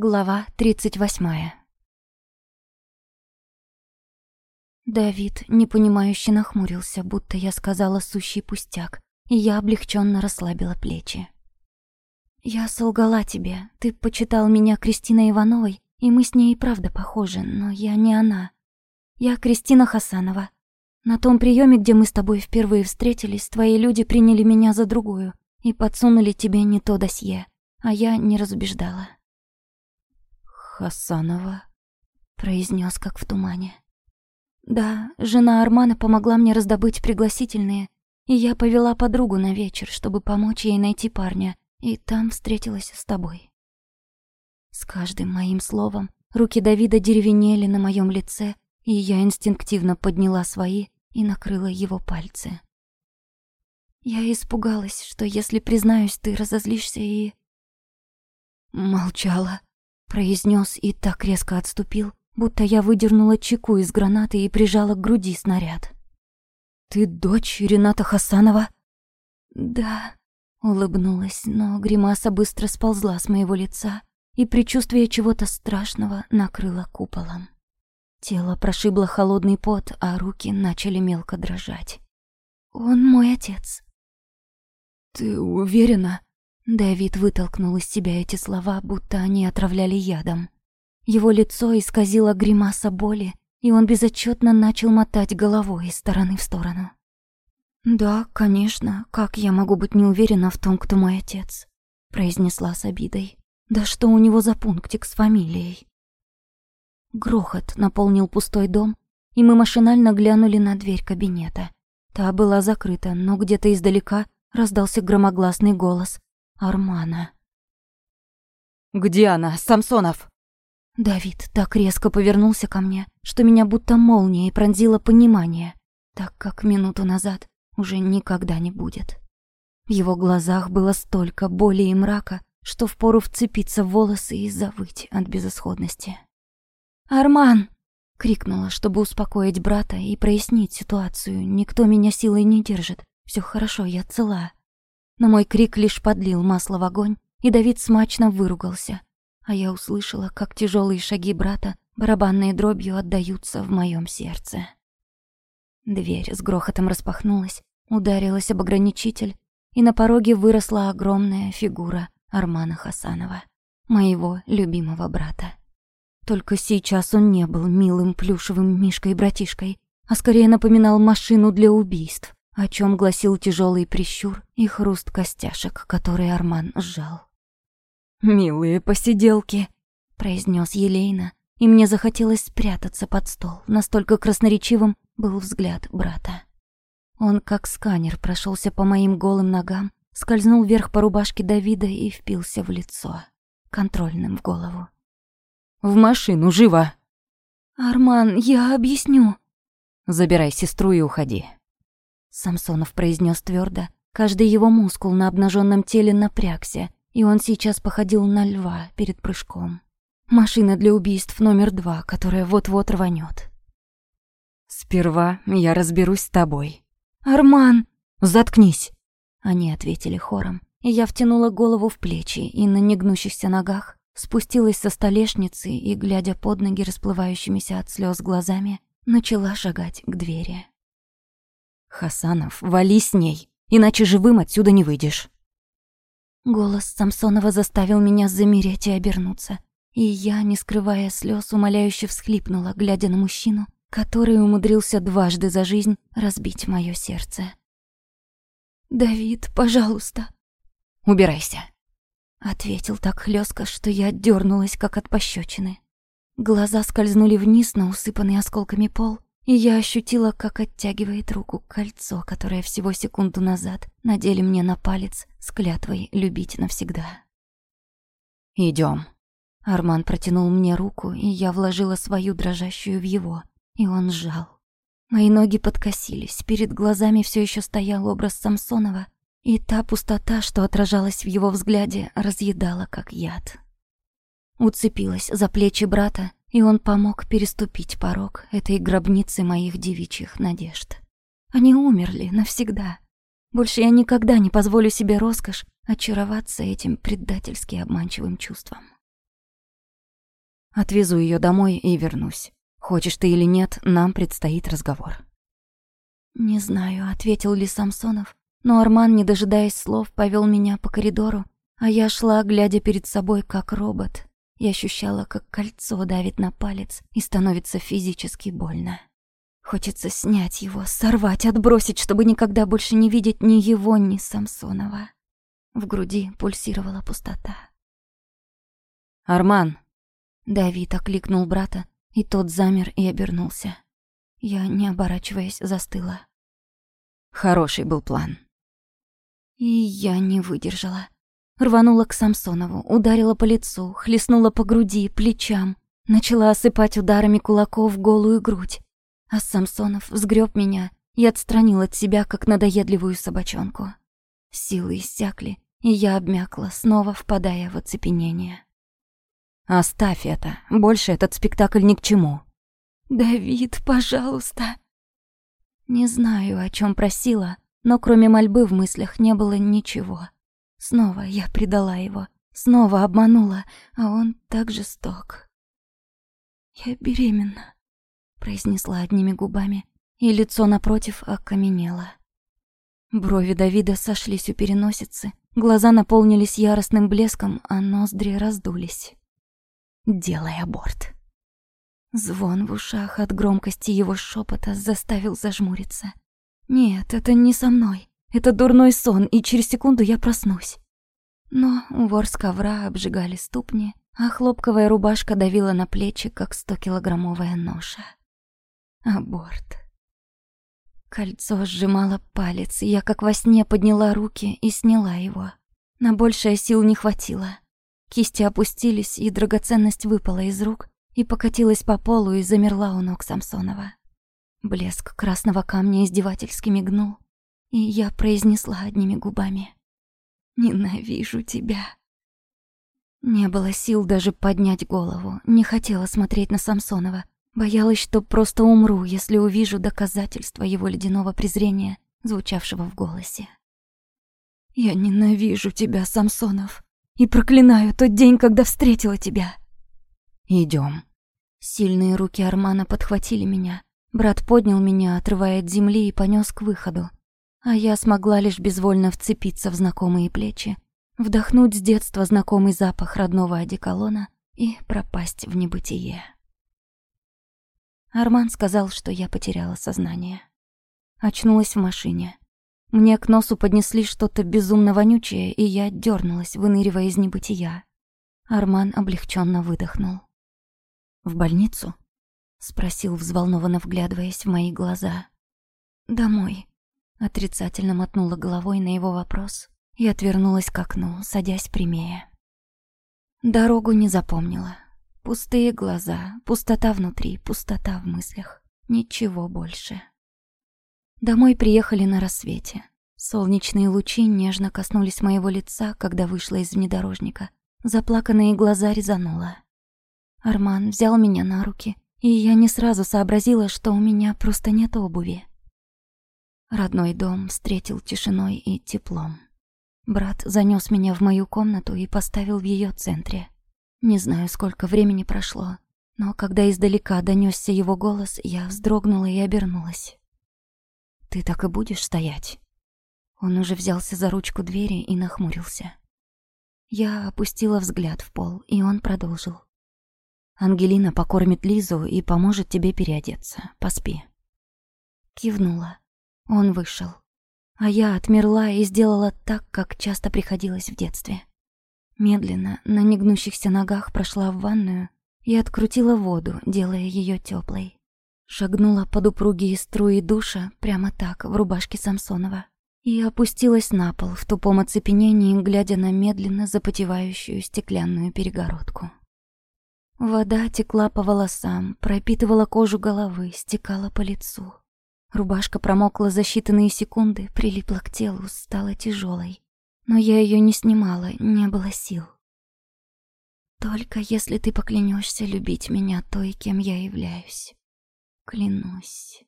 Глава 38. Давид непонимающе нахмурился, будто я сказала сущий пустяк, и я облегченно расслабила плечи. «Я солгала тебе. Ты почитал меня Кристиной Ивановой, и мы с ней и правда похожи, но я не она. Я Кристина Хасанова. На том приеме, где мы с тобой впервые встретились, твои люди приняли меня за другую и подсунули тебе не то досье, а я не разубеждала». «Хасанова?» — произнес как в тумане. «Да, жена Армана помогла мне раздобыть пригласительные, и я повела подругу на вечер, чтобы помочь ей найти парня, и там встретилась с тобой». С каждым моим словом руки Давида деревенели на моем лице, и я инстинктивно подняла свои и накрыла его пальцы. Я испугалась, что если признаюсь, ты разозлишься и... Молчала произнес и так резко отступил, будто я выдернула чеку из гранаты и прижала к груди снаряд. «Ты дочь Рената Хасанова?» «Да», — улыбнулась, но гримаса быстро сползла с моего лица, и предчувствие чего-то страшного накрыло куполом. Тело прошибло холодный пот, а руки начали мелко дрожать. «Он мой отец». «Ты уверена?» Давид вытолкнул из себя эти слова, будто они отравляли ядом. Его лицо исказило гримаса боли, и он безотчетно начал мотать головой из стороны в сторону. «Да, конечно, как я могу быть не уверена в том, кто мой отец?» произнесла с обидой. «Да что у него за пунктик с фамилией?» Грохот наполнил пустой дом, и мы машинально глянули на дверь кабинета. Та была закрыта, но где-то издалека раздался громогласный голос, Армана. «Где она, Самсонов?» Давид так резко повернулся ко мне, что меня будто молнией пронзило понимание, так как минуту назад уже никогда не будет. В его глазах было столько боли и мрака, что впору вцепиться в волосы и завыть от безысходности. «Арман!» — крикнула, чтобы успокоить брата и прояснить ситуацию. «Никто меня силой не держит. Все хорошо, я цела». Но мой крик лишь подлил масло в огонь, и Давид смачно выругался. А я услышала, как тяжелые шаги брата барабанной дробью отдаются в моем сердце. Дверь с грохотом распахнулась, ударилась об ограничитель, и на пороге выросла огромная фигура Армана Хасанова, моего любимого брата. Только сейчас он не был милым плюшевым мишкой-братишкой, а скорее напоминал машину для убийств о чем гласил тяжелый прищур и хруст костяшек, который Арман сжал. «Милые посиделки», — произнес Елейна, и мне захотелось спрятаться под стол, настолько красноречивым был взгляд брата. Он как сканер прошелся по моим голым ногам, скользнул вверх по рубашке Давида и впился в лицо, контрольным в голову. «В машину, живо!» «Арман, я объясню». «Забирай сестру и уходи. Самсонов произнес твердо. Каждый его мускул на обнаженном теле напрягся, и он сейчас походил на льва перед прыжком. Машина для убийств номер два, которая вот-вот рванет. «Сперва я разберусь с тобой». «Арман!» «Заткнись!» Они ответили хором, и я втянула голову в плечи и на негнущихся ногах спустилась со столешницы и, глядя под ноги расплывающимися от слез глазами, начала шагать к двери. «Хасанов, вали с ней, иначе живым отсюда не выйдешь». Голос Самсонова заставил меня замереть и обернуться, и я, не скрывая слез, умоляюще всхлипнула, глядя на мужчину, который умудрился дважды за жизнь разбить мое сердце. «Давид, пожалуйста». «Убирайся», — ответил так хлестко, что я дернулась, как от пощечины. Глаза скользнули вниз на усыпанный осколками пол, и я ощутила, как оттягивает руку кольцо, которое всего секунду назад надели мне на палец с клятвой любить навсегда. Идем. Арман протянул мне руку, и я вложила свою дрожащую в его, и он сжал. Мои ноги подкосились, перед глазами все еще стоял образ Самсонова, и та пустота, что отражалась в его взгляде, разъедала как яд. Уцепилась за плечи брата и он помог переступить порог этой гробницы моих девичьих надежд. Они умерли навсегда. Больше я никогда не позволю себе роскошь очароваться этим предательски обманчивым чувством. Отвезу ее домой и вернусь. Хочешь ты или нет, нам предстоит разговор. Не знаю, ответил ли Самсонов, но Арман, не дожидаясь слов, повел меня по коридору, а я шла, глядя перед собой, как робот, и ощущала, как кольцо давит на палец и становится физически больно. Хочется снять его, сорвать, отбросить, чтобы никогда больше не видеть ни его, ни Самсонова. В груди пульсировала пустота. «Арман!» Давид окликнул брата, и тот замер и обернулся. Я, не оборачиваясь, застыла. Хороший был план. И я не выдержала. Рванула к Самсонову, ударила по лицу, хлестнула по груди, плечам, начала осыпать ударами кулаков голую грудь. А Самсонов взгреб меня и отстранил от себя, как надоедливую собачонку. Силы иссякли, и я обмякла, снова впадая в оцепенение. «Оставь это, больше этот спектакль ни к чему». «Давид, пожалуйста». Не знаю, о чем просила, но кроме мольбы в мыслях не было ничего. Снова я предала его, снова обманула, а он так жесток. «Я беременна», — произнесла одними губами, и лицо напротив окаменело. Брови Давида сошлись у переносицы, глаза наполнились яростным блеском, а ноздри раздулись. «Делай аборт». Звон в ушах от громкости его шепота заставил зажмуриться. «Нет, это не со мной. Это дурной сон, и через секунду я проснусь. Но ворс ковра обжигали ступни, а хлопковая рубашка давила на плечи, как стокилограммовая ноша. Аборт. Кольцо сжимало палец, я как во сне подняла руки и сняла его. На большее сил не хватило. Кисти опустились, и драгоценность выпала из рук и покатилась по полу и замерла у ног Самсонова. Блеск красного камня издевательски мигнул, и я произнесла одними губами. «Ненавижу тебя». Не было сил даже поднять голову, не хотела смотреть на Самсонова. Боялась, что просто умру, если увижу доказательства его ледяного презрения, звучавшего в голосе. «Я ненавижу тебя, Самсонов, и проклинаю тот день, когда встретила тебя». Идем. Сильные руки Армана подхватили меня. Брат поднял меня, отрывая от земли, и понес к выходу а я смогла лишь безвольно вцепиться в знакомые плечи, вдохнуть с детства знакомый запах родного одеколона и пропасть в небытие. Арман сказал, что я потеряла сознание. Очнулась в машине. Мне к носу поднесли что-то безумно вонючее, и я дернулась, выныривая из небытия. Арман облегченно выдохнул. «В больницу?» — спросил, взволнованно вглядываясь в мои глаза. «Домой», Отрицательно мотнула головой на его вопрос и отвернулась к окну, садясь прямее. Дорогу не запомнила. Пустые глаза, пустота внутри, пустота в мыслях. Ничего больше. Домой приехали на рассвете. Солнечные лучи нежно коснулись моего лица, когда вышла из внедорожника. Заплаканные глаза резануло. Арман взял меня на руки, и я не сразу сообразила, что у меня просто нет обуви. Родной дом встретил тишиной и теплом. Брат занёс меня в мою комнату и поставил в её центре. Не знаю, сколько времени прошло, но когда издалека донёсся его голос, я вздрогнула и обернулась. «Ты так и будешь стоять?» Он уже взялся за ручку двери и нахмурился. Я опустила взгляд в пол, и он продолжил. «Ангелина покормит Лизу и поможет тебе переодеться. Поспи». Кивнула. Он вышел. А я отмерла и сделала так, как часто приходилось в детстве. Медленно, на негнущихся ногах прошла в ванную и открутила воду, делая ее теплой. Шагнула под упругие струи душа прямо так, в рубашке Самсонова, и опустилась на пол в тупом оцепенении, глядя на медленно запотевающую стеклянную перегородку. Вода текла по волосам, пропитывала кожу головы, стекала по лицу. Рубашка промокла за считанные секунды, прилипла к телу, стала тяжелой. Но я ее не снимала, не было сил. Только если ты поклянешься любить меня той, кем я являюсь. Клянусь.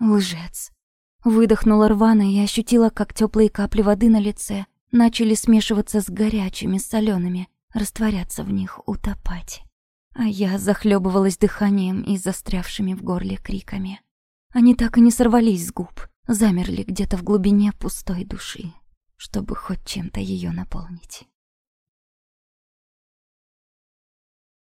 Лжец. Выдохнула рвано и ощутила, как теплые капли воды на лице начали смешиваться с горячими, солеными, растворяться в них, утопать. а я захлебывалась дыханием и застрявшими в горле криками. Они так и не сорвались с губ, замерли где-то в глубине пустой души, чтобы хоть чем-то ее наполнить.